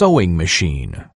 sewing machine.